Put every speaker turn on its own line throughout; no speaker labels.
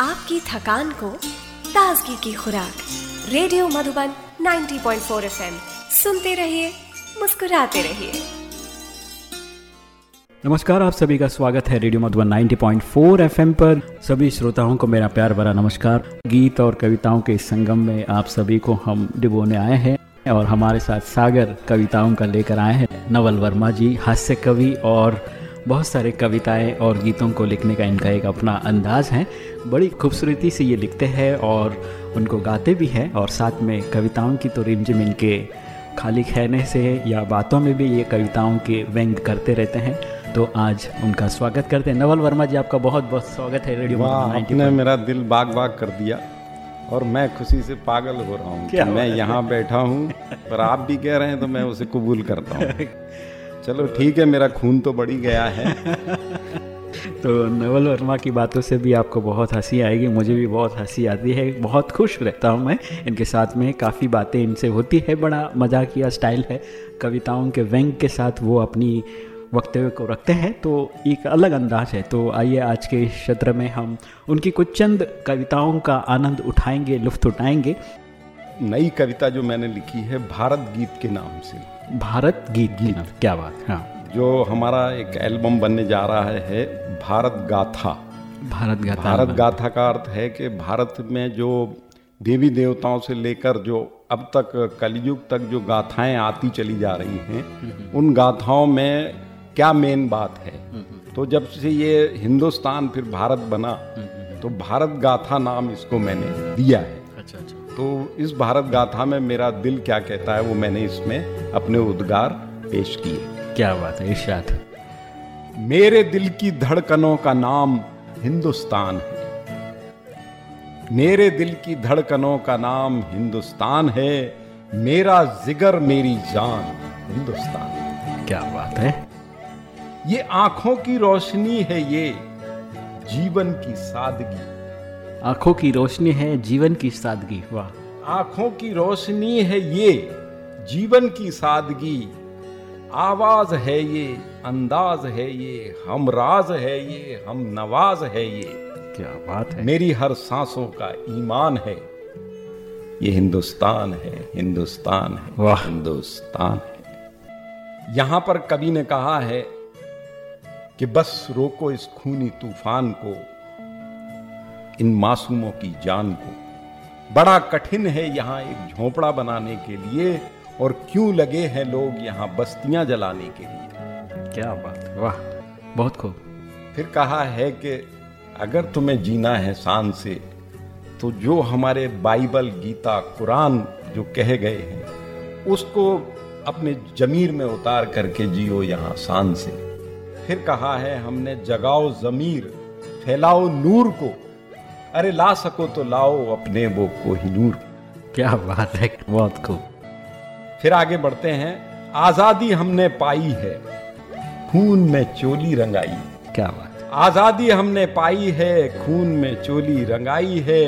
आपकी थकान को ताजगी की खुराक। Radio Madhuban 90.4 FM. सुनते रहिए, मुस्कुराते रहिए।
नमस्कार, आप सभी का स्वागत है रेडियो मधुबन 90.4 एफएम पर। सभी श्रोताओं को मेरा प्यार भरा नमस्कार। गीत और कविताओं के संगम में आप सभी को हम डिबोने आए हैं और हमारे साथ सागर कविताओं का लेकर आए हैं। नवल वर्मा जी, हास्य कवि और बहुत सारे कविताएँ और गीतों को लिखने का इनका एक अपना अंदाज है। बड़ी खूबसूरती से ये लिखते हैं और उनको गाते भी हैं और साथ में कविताओं की तो रिमझिम इनके खाली कहने से या बातों में भी ये कविताओं के व्यंग करते रहते हैं। तो आज उनका स्वागत करते हैं। नवल वर्मा जी आपका बहुत बहुत स्वागत है रेडियो
आपने मेरा दिल बाग बाग कर दिया और मैं खुशी से पागल हो रहा हूँ कि मैं यहाँ बैठा हूँ पर आप भी कह रहे हैं तो मैं उसे कबूल करता हूँ। चलो ठीक है मेरा खून तो बढ़ी गया है।
तो नवल वर्मा की बातों से भी आपको बहुत हँसी आएगी मुझे भी बहुत हँसी आती है बहुत खुश रहता हूँ मैं। इनके साथ में काफ़ी बातें इनसे होती है बड़ा मजाकिया स्टाइल है। कविताओं के व्यंग के साथ वो अपनी वक्तव्य को रखते हैं तो एक अलग अंदाज है। तो आइए आज के इस क्षेत्र में हम उनकी कुछ चंद कविताओं का आनंद उठाएँगे लुफ्त उठाएँगे।
नई कविता जो मैंने लिखी है भारत गीत के नाम से।
भारत गीत नाम क्या बात हाँ।
जो हमारा एक एल्बम बनने जा रहा है भारत गाथा।
भारत गाथा।
भारत गाथा का अर्थ है कि भारत में जो देवी देवताओं से लेकर जो अब तक कलयुग तक जो गाथाएँ आती चली जा रही हैं उन गाथाओं में क्या मेन बात है? तो जब से ये हिंदुस्तान फिर भारत बना तो भारत गाथा नाम इसको मैंने दिया है।
अच्छा अच्छा।
तो इस भारत गाथा में मेरा दिल क्या कहता है वो मैंने इसमें अपने उद्गार पेश किए।
क्या बात है इर्शाद।
मेरे दिल की धड़कनों का नाम हिंदुस्तान है। मेरे दिल की धड़कनों का नाम हिंदुस्तान है। मेरा जिगर मेरी जान हिंदुस्तान
क्या बात है।
ये आँखों की रोशनी है ये जीवन की सादगी।
आँखों की रोशनी है जीवन की सादगी वाह।
आँखों की रोशनी है ये जीवन की सादगी। आवाज़ है ये अंदाज है ये हम राज है ये हम नवाज़ है ये।
क्या बात है।
मेरी हर सांसों का ईमान है। ये हिंदुस्तान है हिंदुस्तान है
वाह।
हिंदुस्तान है। यहाँ पर कवि ने कहा है कि बस रोको इस खूनी तूफ़ान को इन मासूमों की जान को। बड़ा कठिन है यहाँ एक झोपड़ा बनाने के लिए। और क्यों लगे हैं लोग यहाँ बस्तियाँ जलाने के लिए?
क्या बात वाह बहुत खूब।
फिर कहा है कि अगर तुम्हें जीना है शान से तो जो हमारे बाइबल गीता कुरान जो कहे गए हैं उसको अपने जमीर में उतार करके जियो यहाँ शान से। फिर कहा है हमने जगाओ जमीर फैलाओ नूर को। अरे ला सको तो लाओ अपने वो कोहिनूर।
क्या बात है बहुत खूब।
फिर आगे बढ़ते हैं। आज़ादी हमने पाई है। खून में चोली रंगाई।
क्या बात
आज़ादी हमने पाई है। खून में चोली रंगाई है।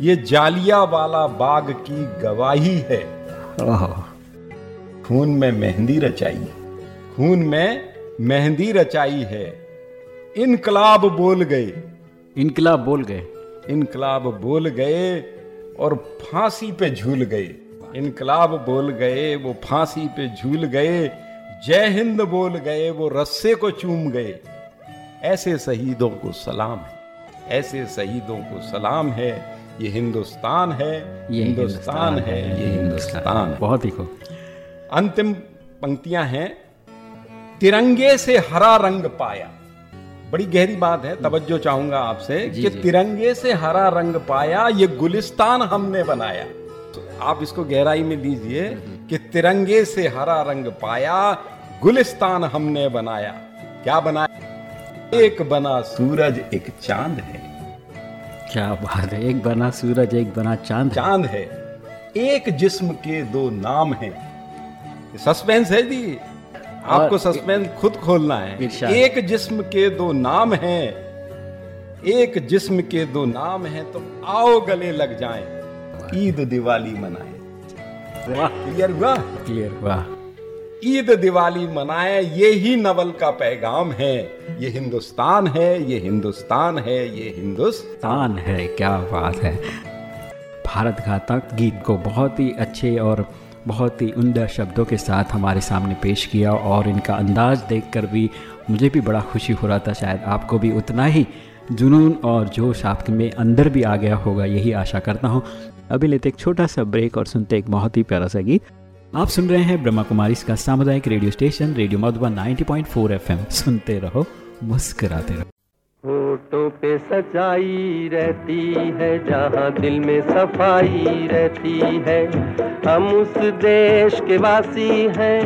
ये जालिया वाला बाग की गवाही है। खून में मेहंदी रचाई। खून में मेहंदी रचाई है। इनकलाब बोल गए।
इनकलाब बोल गए।
इनकलाब बोल गए और फांसी पे झूल गए। इनकलाब बोल गए वो फांसी पे झूल गए जय हिंद बोल गए वो रस्से को चूम गए। ऐसे शहीदों को सलाम है ऐसे शहीदों को सलाम है ये हिंदुस्तान है
ये
हिंदुस्तान है ये हिंदुस्तान
बहुत ही खूब।
अंतिम पंक्तियाँ हैं तिरंगे से हरा रंग पाया। बड़ी गहरी बात है तवज्जो चाहूँगा आपसे कि तिरंगे से हरा रंग पाया ये गुलिस्तान हमने बनाया। आप इसको गहराई में लीजिए कि तिरंगे से हरा रंग पाया गुलिस्तान हमने बनाया। क्या बनाया? एक बना सूरज एक चाँद है।
क्या बात है एक बना सूरज एक बना चाँद
चाँद है। एक जिस्म के दो नाम हैं। सस्पेंस है जी। आपको सस्पेंस खुद खोलना है। एक जिस्म के दो नाम हैं। एक जिस्म के दो नाम हैं तो आओ गले लग जाएँ। ईद दिवाली मनाएँ।
वाह।
क्लियर हुआ?
क्लियर वाह।
ईद दिवाली मनाए ये ही नवल का पैगाम है। ये हिंदुस्तान है ये हिंदुस्तान है ये हिंदुस्तान
है। क्या बात है। भारत घातक गीत को बहुत ही अच्छे और बहुत ही उमदा शब्दों के साथ हमारे सामने पेश किया और इनका अंदाज देखकर भी मुझे भी बड़ा खुशी हो रहा था शायद आपको भी उतना ही। जुनून और जोश आपके में अंदर भी आ गया होगा, यही आशा करता हूँ। अभी लेते एक छोटा सा ब्रेक और सुनते एक बहुत ही प्यारा सा गीत। आप सुन रहे हैं ब्रह्मा कुमारी का सामुदायिक radio station, radio Madhuban 90.4 FM. सुनते रहो, मुस्कराते रहो।
होठों पे सच्चाई रहती है, जहाँ दिल में सफ़ाई रहती है। हम उस देश के वासी हैं,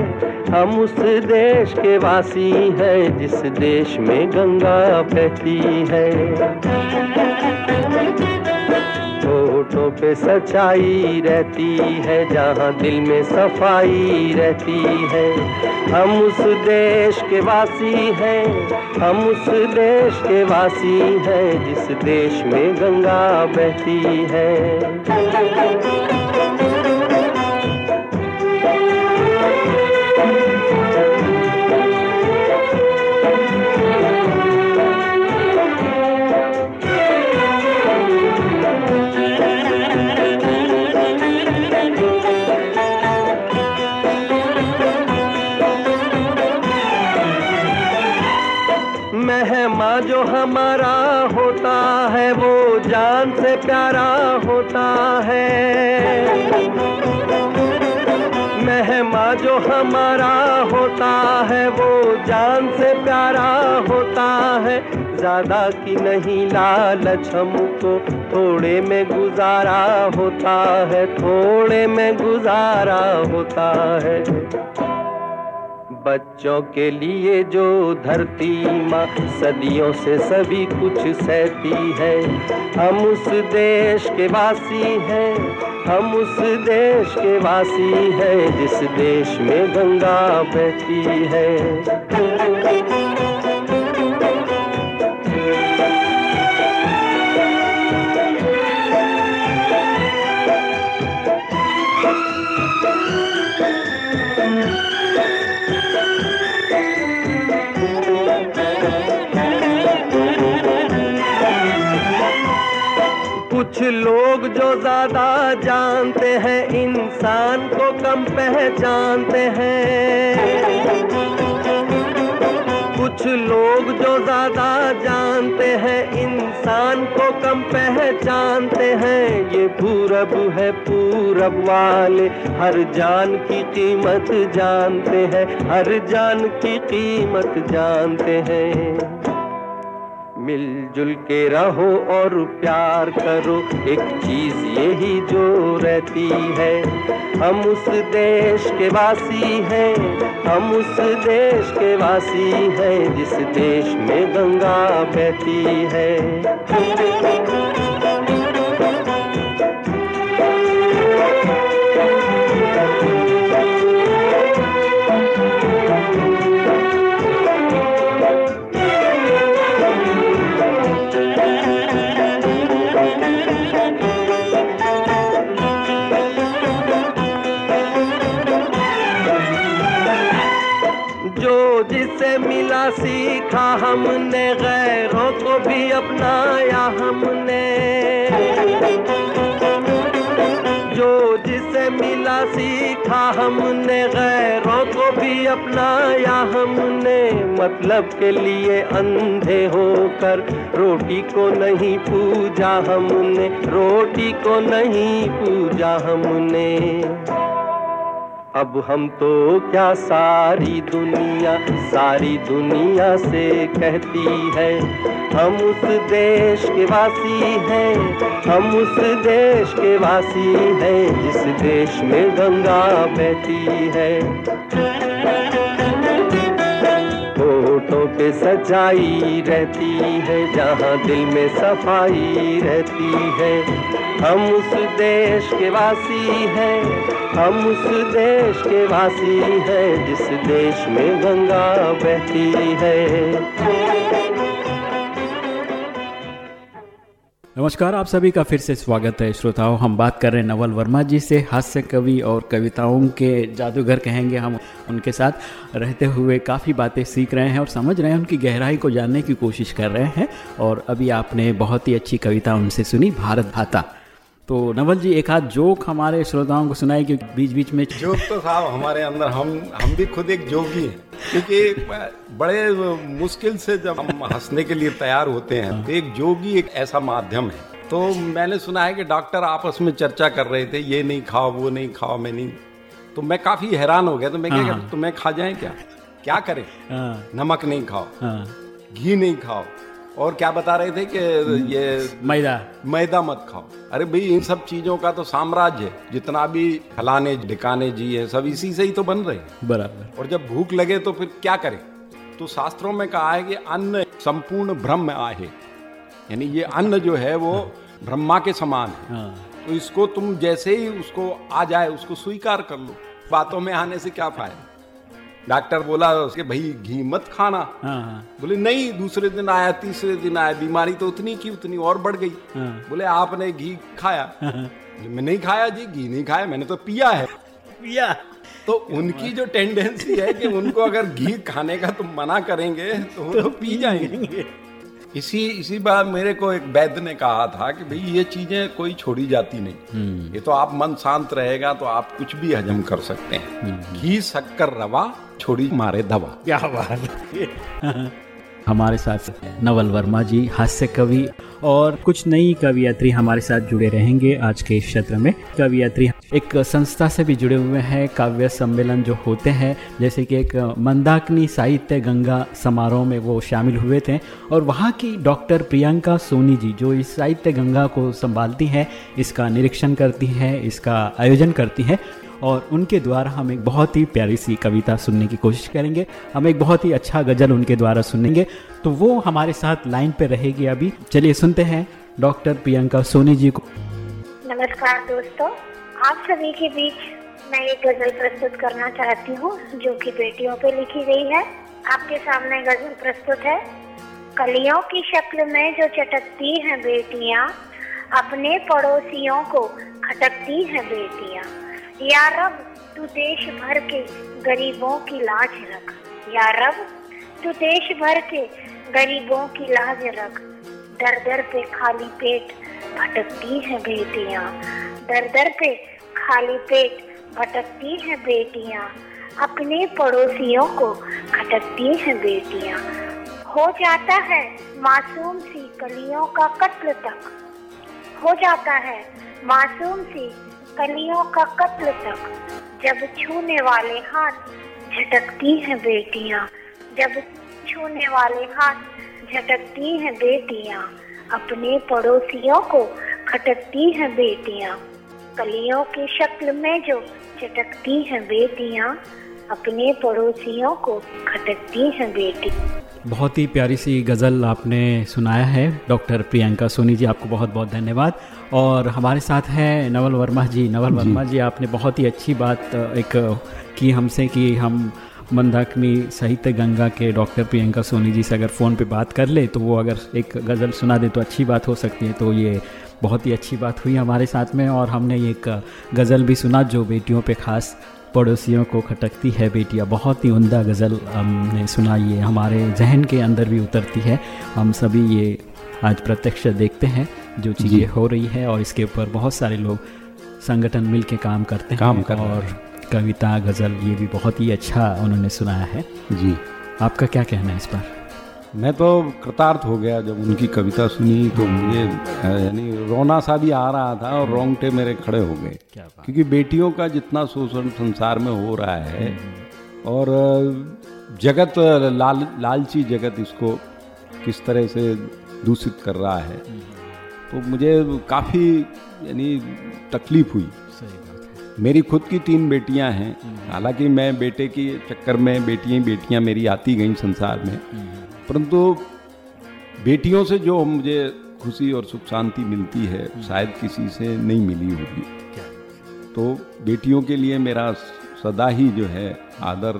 हम उस देश के वासी हैं, जिस देश में गंगा बहती है। होठों पे सच्चाई रहती है, जहाँ दिल में सफ़ाई रहती है। हम उस देश के वासी हैं, हम उस देश के वासी हैं, जिस देश में गंगा बहती है। जान से प्यारा होता है। मेहमा जो हमारा होता है, वो जान से प्यारा होता है। ज़्यादा की नहीं, लालच हमको थोड़े में गुजारा होता है, थोड़े में गुजारा होता है। बच्चों के लिए जो धरती माँ, सदियों से सभी कुछ सहती है। हम उस देश के वासी हैं, हम उस देश के वासी हैं, जिस देश में गंगा बहती है। कुछ लोग जो ज़्यादा जानते हैं, इंसान को कम पहचानते हैं। कुछ लोग जो ज़्यादा जानते हैं, इंसान को कम पहचानते हैं। ये पूरब है, पूरब वाले, हर जान की कीमत जानते हैं, हर जान की कीमत जानते हैं। मिलजुल के रहो और प्यार करो। एक चीज़ यही जो रहती है, हम उस देश के वासी हैं, हम उस देश के वासी हैं, जिस देश में गंगा बहती है। अपनाया हमने। जो जिसे मिला सीखा हमने, गैरों को भी अपनाया हमने। मतलब के लिए अंधे होकर रोटी को नहीं पूजा हमने, रोटी को नहीं पूजा हमने। अब हम तो क्या सारी दुनिया सारी दुनिया से कहती है हम उस देश के वासी हैं, हम उस देश के वासी हैं, जिस देश में गंगा बहती है। होठों पे सच्चाई रहती है, जहाँ दिल में सफ़ाई रहती है। हम उस देश के वासी हैं, हम उस देश के वासी हैं, जिस देश में गंगा बहती है।
नमस्कार, आप सभी का फिर से स्वागत है। श्रोताओं, हम बात कर रहे हैं नवल वर्मा जी से, हास्य कवि और कविताओं के जादूगर कहेंगे हम उनके साथ। रहते हुए काफ़ी बातें सीख रहे हैं और समझ रहे हैं, उनकी गहराई को जानने की कोशिश कर रहे हैं और अभी आपने बहुत ही अच्छी कविता उनसे सुनी, भारत भाता। तो नवल जी, एक आध जोक हमारे श्रोताओं को सुनाए कि बीच बीच में
जोक तो साहब, हमारे अंदर हम हम भी खुद एक जोगी हैं। क्योंकि बड़े मुश्किल से जब हम हंसने के लिए तैयार होते हैं तो एक जोगी एक ऐसा माध्यम है। तो मैंने सुना है कि डॉक्टर आपस में चर्चा कर रहे थे ये नहीं खाओ वो नहीं खाओ मैं नहीं। तो मैं काफ़ी हैरान हो गया तो मैं क्या
हाँ।
तुम्हें खा जाए क्या? क्या करें?
हाँ,
नमक नहीं खाओ
हाँ,
घी नहीं खाओ और क्या बता रहे थे कि ये
मैदा।
मैदा मत खाओ। अरे भाई इन सब चीज़ों का तो साम्राज्य है। जितना भी फलाने ढिकाने जी है सब इसी से ही तो बन रहे हैं।
बराबर।
और जब भूख लगे तो फिर क्या करें? तो शास्त्रों में कहा है कि अन्न संपूर्ण ब्रह्म आहे। यानी ये अन्न जो है वो ब्रह्मा के समान है।
हाँ।
तो इसको तुम जैसे ही उसको आ जाए उसको स्वीकार कर लो। बातों में आने से क्या फ़ायदा? डॉक्टर बोला उसके भाई घी मत खाना।
हाँ हाँ।
बोले नहीं दूसरे दिन आया तीसरे दिन आया बीमारी तो उतनी की उतनी और बढ़ गई।
हाँ।
बोले आपने घी खाया? हाँ। मैं नहीं खाया जी घी नहीं खाया मैंने तो पिया है।
पिया?
तो उनकी जो टेंडेंसी है कि उनको अगर घी खाने का तुम मना करेंगे तो वो तो पी जाएँगे। इसी इसी बार मेरे को एक वैद्य ने कहा था कि भाई ये चीज़ें कोई छोड़ी जाती नहीं। ये तो आप मन शांत रहेगा तो आप कुछ भी हजम कर सकते हैं। घी शक्कर रवा छोड़ी मारे दवा।
क्या बात हमारे साथ नवल वर्मा जी, हास्य कवि और कुछ नई कवियत्री हमारे साथ जुड़े रहेंगे आज के इस क्षेत्र में। कवियत्री एक संस्था से भी जुड़े हुए हैं, काव्य सम्मेलन जो होते हैं, जैसे कि एक मंदाकिनी साहित्य गंगा समारोह में वो शामिल हुए थे और वहाँ की डॉक्टर प्रियंका सोनी जी, जो इस साहित्य गंगा को संभालती हैं, इसका निरीक्षण करती हैं, इसका आयोजन करती हैं। और उनके द्वारा हम एक बहुत ही प्यारी सी कविता सुनने की कोशिश करेंगे। हम एक बहुत ही अच्छा गज़ल उनके द्वारा सुनेंगे। तो वो हमारे साथ लाइन पे रहेगी अभी। चलिए सुनते हैं डॉक्टर प्रियंका सोनी जी को।
नमस्कार दोस्तों, आप सभी के बीच मैं एक गज़ल प्रस्तुत करना चाहती हूँ, जो कि बेटियों पे लिखी गई है। आपके सामने गज़ल प्रस्तुत है, कलियों की शक्ल में जो चटकती हैं बेटियाँ, अपने पड़ोसियों को खटकती हैं बेटियाँ। या रब तू देश भर के गरीबों की लाज रख। या रब तू देश भर के गरीबों की लाज रख। दर दर पे खाली पेट भटकती हैं बेटियाँ। दर दर पे खाली पेट भटकती हैं बेटियाँ। अपने पड़ोसियों को खटकती हैं बेटियाँ। हो जाता है मासूम सी कलियों का कत्ल तक। हो जाता है मासूम सी कलियों का कत्ल तक, जब छूने वाले हाथ झटकती हैं बेटियाँ, जब छूने वाले हाथ झटकती हैं बेटियाँ, अपने पड़ोसियों को खटकती हैं बेटियाँ, कलियों की शक्ल में जो चटकती हैं बेटियाँ, अपने पड़ोसियों को खटकती हैं बेटी
बहुत ही प्यारी सी गज़ल आपने सुनाया है डॉक्टर प्रियंका सोनी जी आपको बहुत बहुत धन्यवाद। और हमारे साथ हैं नवल वर्मा जी। नवल वर्मा जी आपने बहुत ही अच्छी बात एक की हमसे कि हम मंदाकिनी साहित्य गंगा के डॉक्टर प्रियंका सोनी जी से अगर फ़ोन पे बात कर ले तो वो अगर एक गज़ल सुना दे तो अच्छी बात हो सकती है। तो ये बहुत ही अच्छी बात हुई हमारे साथ में और हमने एक गज़ल भी सुना जो बेटियों पे ख़ास पड़ोसियों को खटकती है बेटियाँ। बहुत ही उमदा गज़ल हमने सुना है। हमारे जहन के अंदर भी उतरती है। हम सभी ये आज प्रत्यक्ष देखते हैं जो चीज़ें हो रही है और इसके ऊपर बहुत सारे लोग संगठन मिल के काम करते हैं
काम कर
और कविता गज़ल ये भी बहुत ही अच्छा उन्होंने सुनाया है।
जी।
आपका क्या कहना है इस पर?
मैं तो कृतार्थ हो गया जब उनकी कविता सुनी तो मुझे यानी रोना सा भी आ रहा था और रोंगटे मेरे खड़े हो गए। क्योंकि बेटियों का जितना शोषण संसार में हो रहा है और जगत लाल लालची जगत इसको किस तरह से दूषित कर रहा है तो मुझे काफ़ी यानी तकलीफ़ हुई। मेरी खुद की तीन बेटियाँ हैं। हालाँकि मैं बेटे के चक्कर में बेटियाँ बेटियाँ मेरी आती गई संसार में। परंतु बेटियों से जो मुझे खुशी और सुख शांति मिलती है शायद किसी से नहीं मिली होगी। तो बेटियों के लिए मेरा सदा ही जो है आदर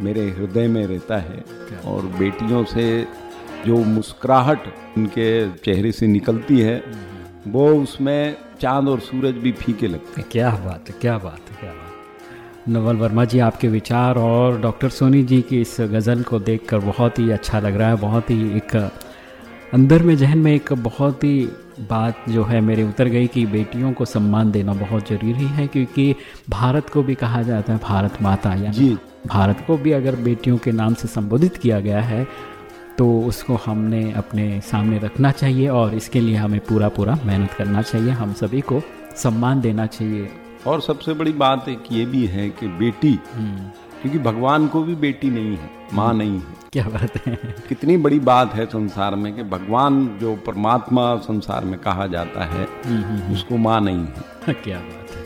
मेरे हृदय में रहता है और बेटियों से जो मुस्कुराहट उनके चेहरे से निकलती है वो उसमें चाँद और सूरज भी फीके लगते हैं।
क्या बात है क्या बात है क्या बात नवल वर्मा जी आपके विचार और डॉक्टर सोनी जी की इस गज़ल को देखकर बहुत ही अच्छा लग रहा है बहुत ही एक अंदर में जहन में एक बहुत ही बात जो है मेरे उतर गई कि बेटियों को सम्मान देना बहुत ज़रूरी है क्योंकि भारत को भी कहा जाता है भारत माता या
जी।
भारत को भी अगर बेटियों के नाम से संबोधित किया गया है तो उसको हमने अपने सामने रखना चाहिए और इसके लिए हमें पूरा पूरा मेहनत करना चाहिए हम सभी को सम्मान देना चाहिए।
और सबसे बड़ी बात एक ये भी है कि बेटी
हम्म,
क्योंकि भगवान को भी बेटी नहीं है माँ नहीं है।
क्या बात है?
कितनी बड़ी बात है संसार में कि भगवान जो परमात्मा संसार में कहा जाता है उसको माँ नहीं है।
क्या बात है।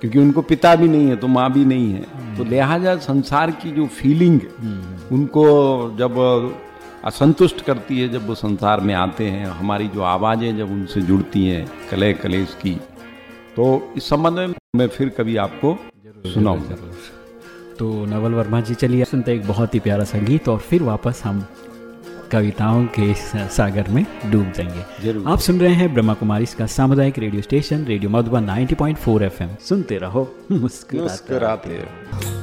क्योंकि उनको पिता भी नहीं है तो माँ भी नहीं है। तो लिहाजा संसार की जो फीलिंग उनको जब असंतुष्ट करती है जब वो संसार में आते हैं हमारी जो आवाज़ें जब उनसे जुड़ती हैं कले कलेश की तो इस संबंध में मैं फिर कभी आपको सुनाऊँगा।
तो नवल वर्मा जी चलिए सुनते एक बहुत ही प्यारा संगीत और फिर वापस हम कविताओं के सागर में डूब जाएँगे। आप सुन रहे हैं ब्रह्मा कुमारी इसका सामुदायिक radio station radio Madhuban 90.4 FM. सुनते रहो मुस्कुराते
रहो।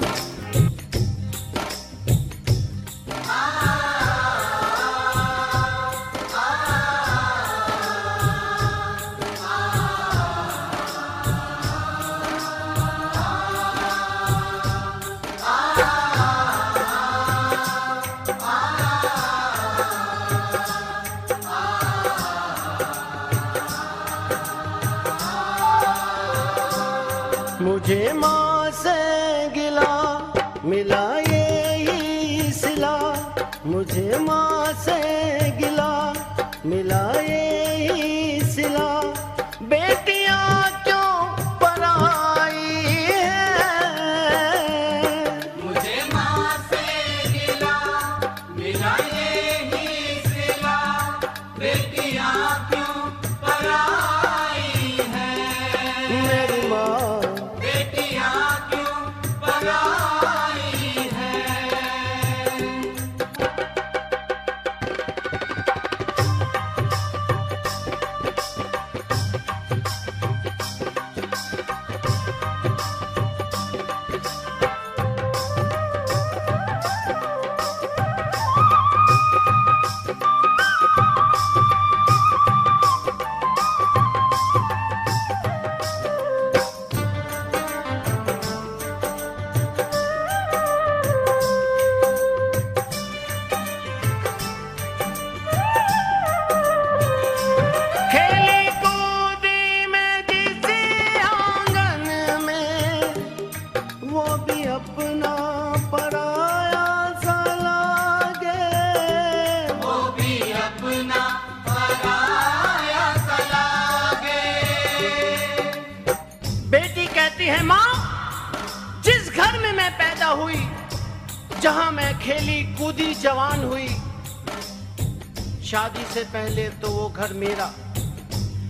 घर मेरा।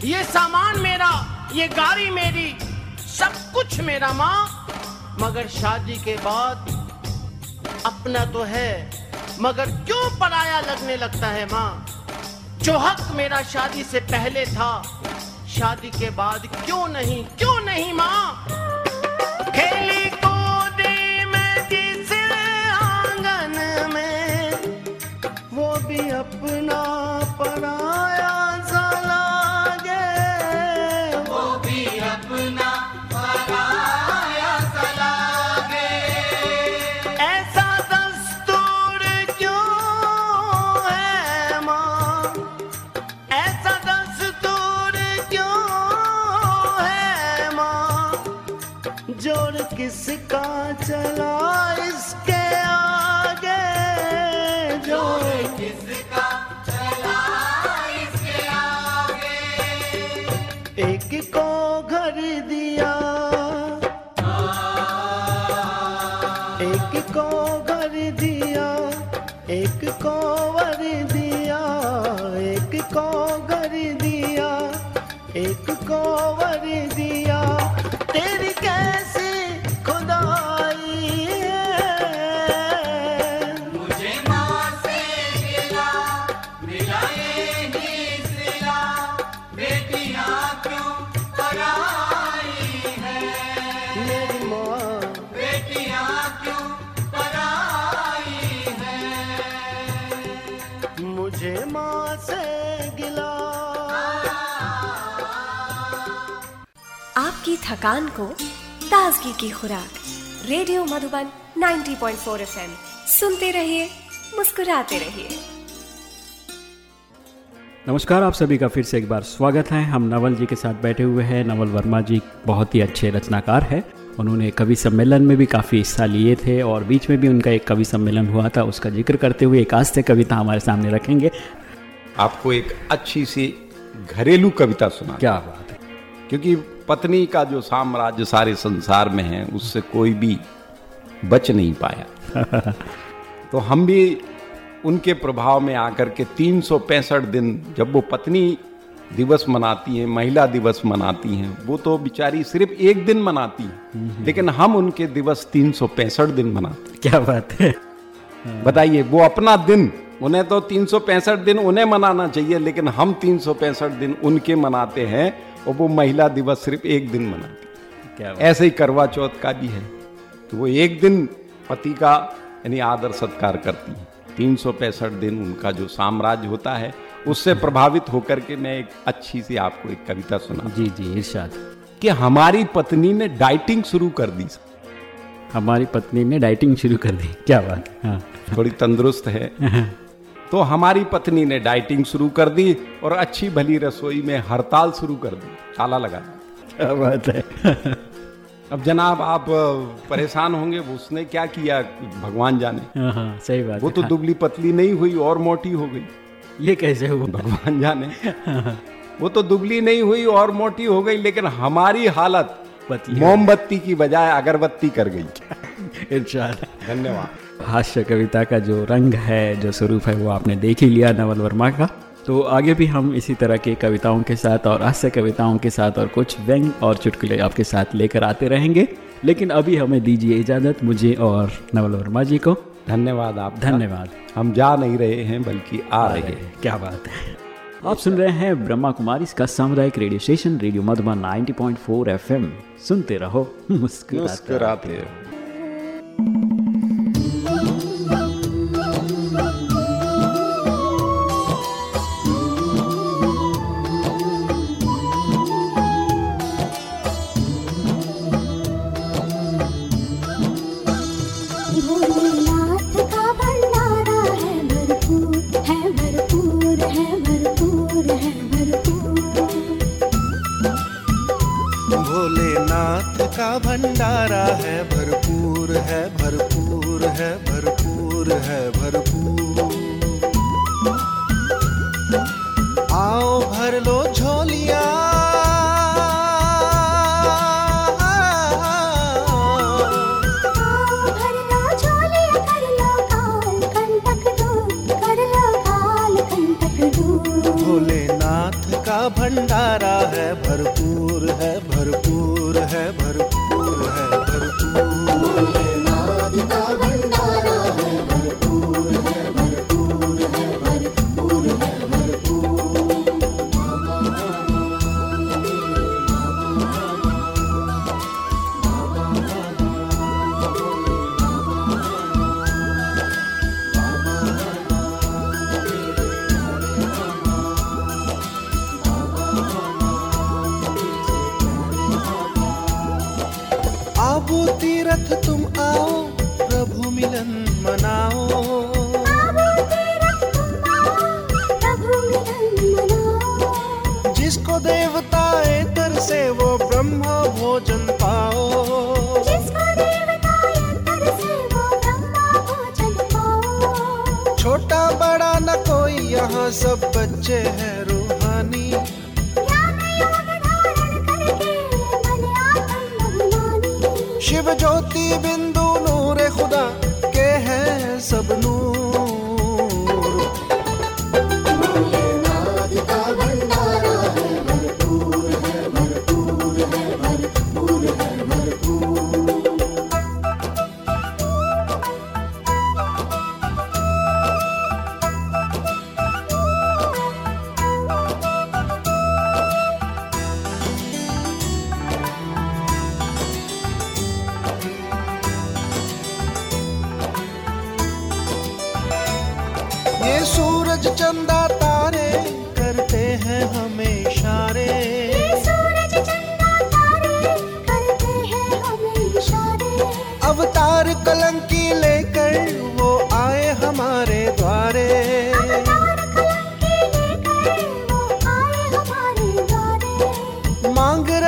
ये सामान मेरा, ये गाड़ी मेरी, सब कुछ मेरा माँ। मगर शादी के बाद अपना तो है, मगर क्यों पराया लगने लगता है माँ? जो हक मेरा शादी से पहले था, शादी के बाद क्यों नहीं क्यों नहीं माँ? खेली एक को घर दिया, एक को वर दिया, एक को घर दिया, एक को वर दिया। तेरी कैसी
थकान को ताजगी की खुराक। Radio Madhuban 90.4 FM. सुनते रहिए मुस्कुराते रहिए।
नमस्कार आप सभी का फिर से एक बार स्वागत है। हम नवल जी के साथ बैठे हुए हैं। नवल वर्मा जी बहुत ही अच्छे रचनाकार हैं। उन्होंने कवि सम्मेलन में भी काफ़ी हिस्सा लिए थे और बीच में भी उनका एक कवि सम्मेलन हुआ था। उसका ज़िक्र करते हुए एक आस्ते कविता हमारे सामने रखेंगे।
आपको एक अच्छी सी घरेलू कविता सुना
क्या बात है।
क्योंकि पत्नी का जो साम्राज्य सारे संसार में है उससे कोई भी बच नहीं पाया। तो हम भी उनके प्रभाव में आकर के तीन सौ पैंसठ दिन जब वो पत्नी दिवस मनाती हैं महिला दिवस मनाती हैं वो तो बिचारी सिर्फ़ एक दिन मनाती हैं लेकिन हम उनके दिवस तीन सौ पैंसठ दिन मनाते हैं।
क्या बात है।
बताइए वो अपना दिन उन्हें तो तीन सौ पैंसठ दिन उन्हें मनाना चाहिए लेकिन हम तीन सौ पैंसठ दिन उनके मनाते हैं और वो महिला दिवस सिर्फ़ एक दिन मनाती है।
क्या
ऐसे ही करवा चौथ का भी है। तो वो एक दिन पति का यानी आदर सत्कार करती है। तीन दिन उनका जो साम्राज्य होता है उससे प्रभावित होकर के मैं एक अच्छी सी आपको एक कविता सुना
जी जी इरशाद।
कि हमारी पत्नी ने डाइटिंग शुरू कर दी
हमारी पत्नी ने डाइटिंग शुरू कर दी। क्या बात हाँ।
थोड़ी तंदुरुस्त है। तो हमारी पत्नी ने डाइटिंग शुरू कर दी और अच्छी भली रसोई में हड़ताल शुरू कर दी। ताला लगा
क्या बात है।
अब जनाब आप परेशान होंगे उसने क्या किया भगवान जाने?
हाँ हाँ सही बात
वो तो दुबली पतली नहीं हुई और मोटी हो गई।
ये कैसे हुआ?
भगवान जाने। वो तो दुबली नहीं हुई और मोटी हो गई लेकिन हमारी हालत
पतली
मोमबत्ती की बजाय अगरबत्ती कर गई।
इरशाद
धन्यवाद।
हास्य कविता का जो रंग है जो स्वरूप है वो आपने देख ही लिया नवल वर्मा का। तो आगे भी हम इसी तरह के कविताओं के साथ और हास्य कविताओं के साथ और कुछ व्यंग और चुटकुले आपके साथ लेकर आते रहेंगे। लेकिन अभी हमें दीजिए इजाज़त मुझे और नवल वर्मा जी को।
धन्यवाद आप
धन्यवाद।
हम जा नहीं रहे हैं बल्कि आ रहे हैं।
क्या बात है। आप सुन रहे हैं ब्रह्मा कुमारी इसका सामुदायिक radio station radio Madhuban 90.4 FM सुनते रहो मुस्कुराते रहो।
का भंडारा है भरपूर है भरपूर है भरपूर है भरपूर।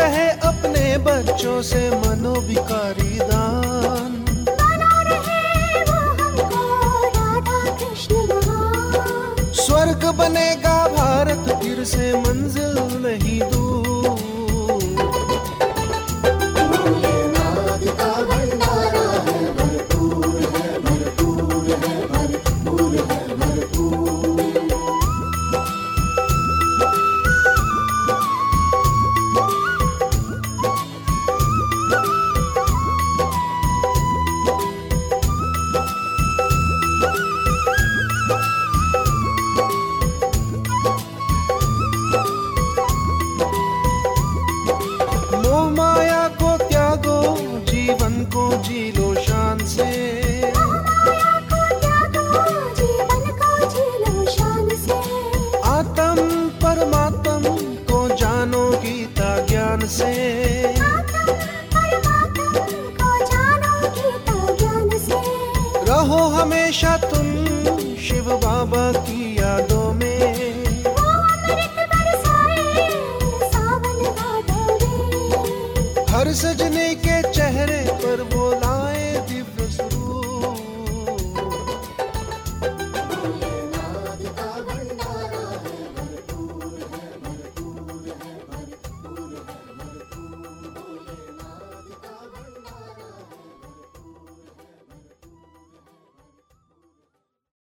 कहे अपने बच्चों से मनोविकारी दान। स्वर्ग बनेगा भारत फिर से मंजिल नहीं दूर। de